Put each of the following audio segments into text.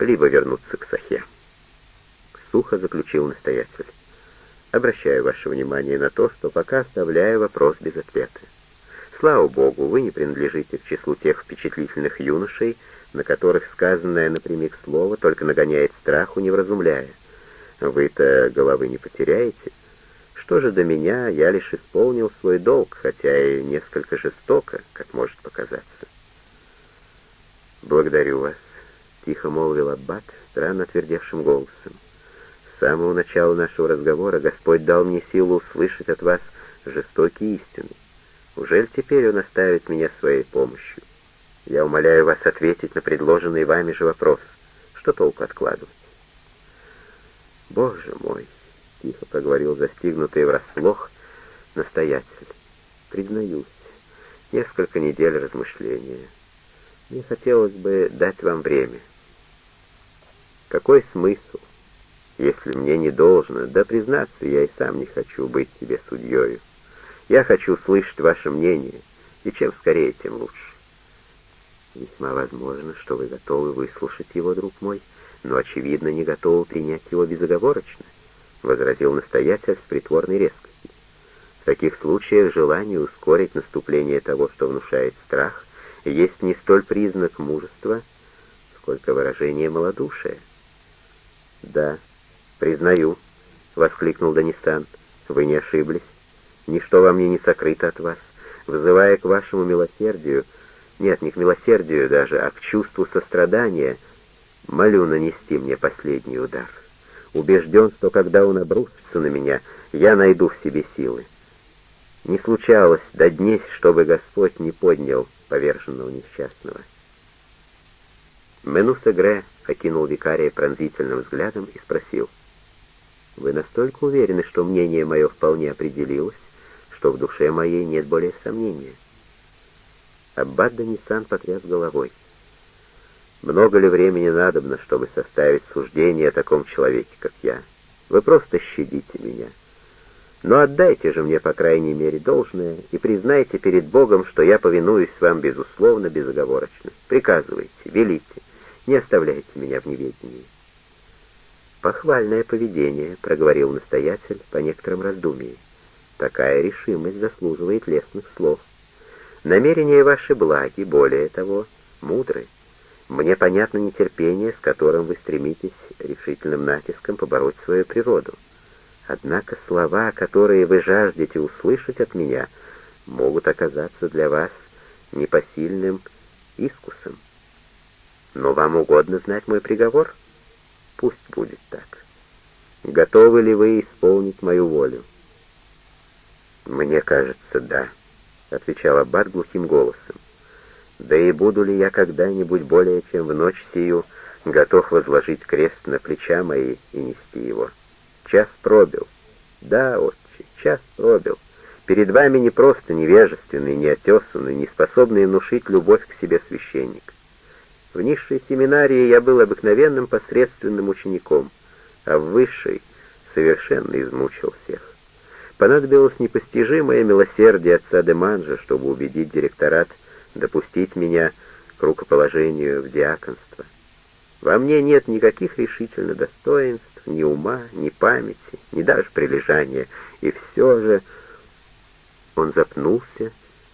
либо вернуться к Сахе. Сухо заключил настоятель. Обращаю ваше внимание на то, что пока оставляю вопрос без ответа. Слава Богу, вы не принадлежите к числу тех впечатлительных юношей, на которых сказанное напрямик слово только нагоняет страху, не вразумляя. Вы-то головы не потеряете. Что же до меня, я лишь исполнил свой долг, хотя и несколько жестоко, как может показаться. «Благодарю вас», — тихо молвил Аббат, странно отвердевшим голосом. «С самого начала нашего разговора Господь дал мне силу услышать от вас жестокие истины. Ужель теперь Он оставит меня своей помощью? Я умоляю вас ответить на предложенный вами же вопрос. Что толку откладывать?» «Боже мой!» — тихо проговорил застигнутый врасплох настоятель. «Признаюсь, несколько недель размышления». Мне хотелось бы дать вам время. Какой смысл, если мне не должно? Да, признаться, я и сам не хочу быть тебе судьёю. Я хочу слышать ваше мнение, и чем скорее, тем лучше. Весьма возможно, что вы готовы выслушать его, друг мой, но, очевидно, не готовы принять его безоговорочно, — возразил настоятель с притворной резкостью. В таких случаях желание ускорить наступление того, что внушает страх, есть не столь признак мужества, сколько выражение малодушия. «Да, признаю», — воскликнул Данисан, — «вы не ошиблись. Ничто во мне не сокрыто от вас. Вызывая к вашему милосердию, нет, не к милосердию даже, а к чувству сострадания, молю нанести мне последний удар. Убежден, что когда он обрушится на меня, я найду в себе силы. Не случалось до дней, чтобы Господь не поднял поверженного несчастного. Мену Сегре окинул викария пронзительным взглядом и спросил, «Вы настолько уверены, что мнение мое вполне определилось, что в душе моей нет более сомнения?» Аббат Данисан потряс головой. «Много ли времени надобно, чтобы составить суждение о таком человеке, как я? Вы просто щадите меня». Но отдайте же мне, по крайней мере, должное и признайте перед Богом, что я повинуюсь вам безусловно, безоговорочно. Приказывайте, велите, не оставляйте меня в неведении. «Похвальное поведение», — проговорил настоятель по некоторым раздумьям. «Такая решимость заслуживает лестных слов. Намерения ваши благи, более того, мудры. Мне понятно нетерпение, с которым вы стремитесь решительным натиском побороть свою природу. Однако слова, которые вы жаждете услышать от меня, могут оказаться для вас непосильным искусом. Но вам угодно знать мой приговор? Пусть будет так. Готовы ли вы исполнить мою волю? Мне кажется, да, — отвечал Аббат глухим голосом. Да и буду ли я когда-нибудь более чем в ночь сию готов возложить крест на плеча мои и нести его? Час пробил. Да, отче, час пробил. Перед вами не просто невежественный, неотесанный, не способный внушить любовь к себе священник. В низшей семинарии я был обыкновенным посредственным учеником, а в высшей совершенно измучил всех. Понадобилось непостижимое милосердие отца Деманжа, чтобы убедить директорат допустить меня к рукоположению в диаконство. Во мне нет никаких решительно достоинств, ни ума, ни памяти, ни даже прилежания, и все же он запнулся,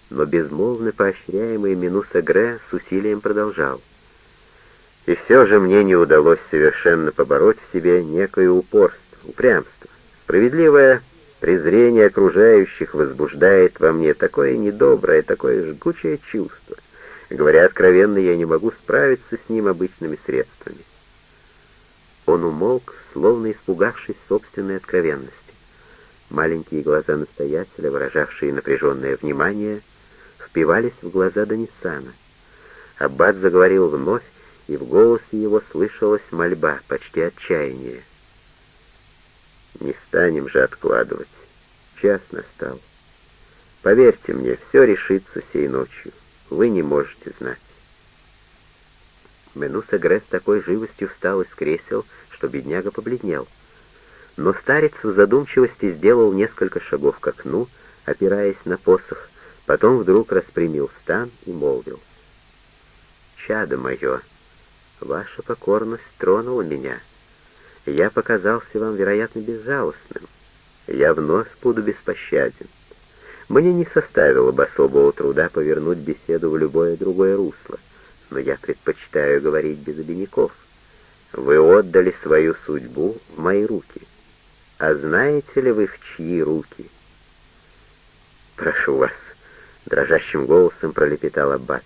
но безмолвно поощряемый Минуса Гре с усилием продолжал. И все же мне не удалось совершенно побороть в себе некое упорство, упрямство. Справедливое презрение окружающих возбуждает во мне такое недоброе, такое жгучее чувство. Говоря откровенно, я не могу справиться с ним обычными средствами. Он умолк, словно испугавшись собственной откровенности. Маленькие глаза настоятеля, выражавшие напряженное внимание, впивались в глаза Данисана. Аббат заговорил вновь, и в голосе его слышалась мольба, почти отчаяние. «Не станем же откладывать. Час настал. Поверьте мне, все решится сей ночью. Вы не можете знать». Менуса Гресс такой живостью встал из кресел, что бедняга побледнел. Но старец в задумчивости сделал несколько шагов к окну, опираясь на посох, потом вдруг распрямил стан и молвил. «Чадо мое, Ваша покорность тронула меня. Я показался вам, вероятно, безжалостным. Я вновь буду беспощаден. Мне не составило бы особого труда повернуть беседу в любое другое русло, но я предпочитаю говорить без обиняков. Вы отдали свою судьбу в мои руки. А знаете ли вы, в чьи руки? Прошу вас, дрожащим голосом пролепетал Аббат.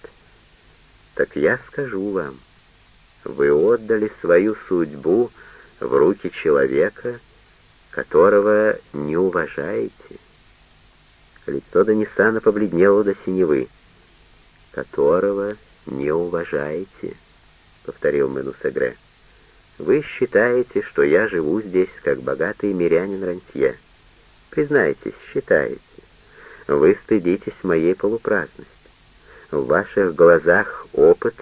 Так я скажу вам. Вы отдали свою судьбу в руки человека, которого не уважаете. Лицо Данисана побледнело до синевы. «Которого не уважаете», — повторил Менусегре. «Вы считаете, что я живу здесь, как богатый мирянин Рантье. Признайтесь, считаете. Вы стыдитесь моей полупраздности. В ваших глазах опыт,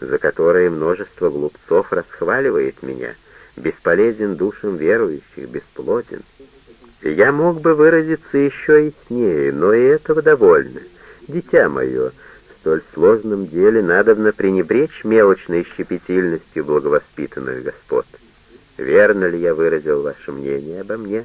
за который множество глупцов расхваливает меня, бесполезен душам верующих, бесплоден. Я мог бы выразиться еще яснее, но и этого довольно. Дитя мое, в столь сложном деле надобно пренебречь мелочной щепетильностью благовоспитанных господ. Верно ли я выразил ваше мнение обо мне?»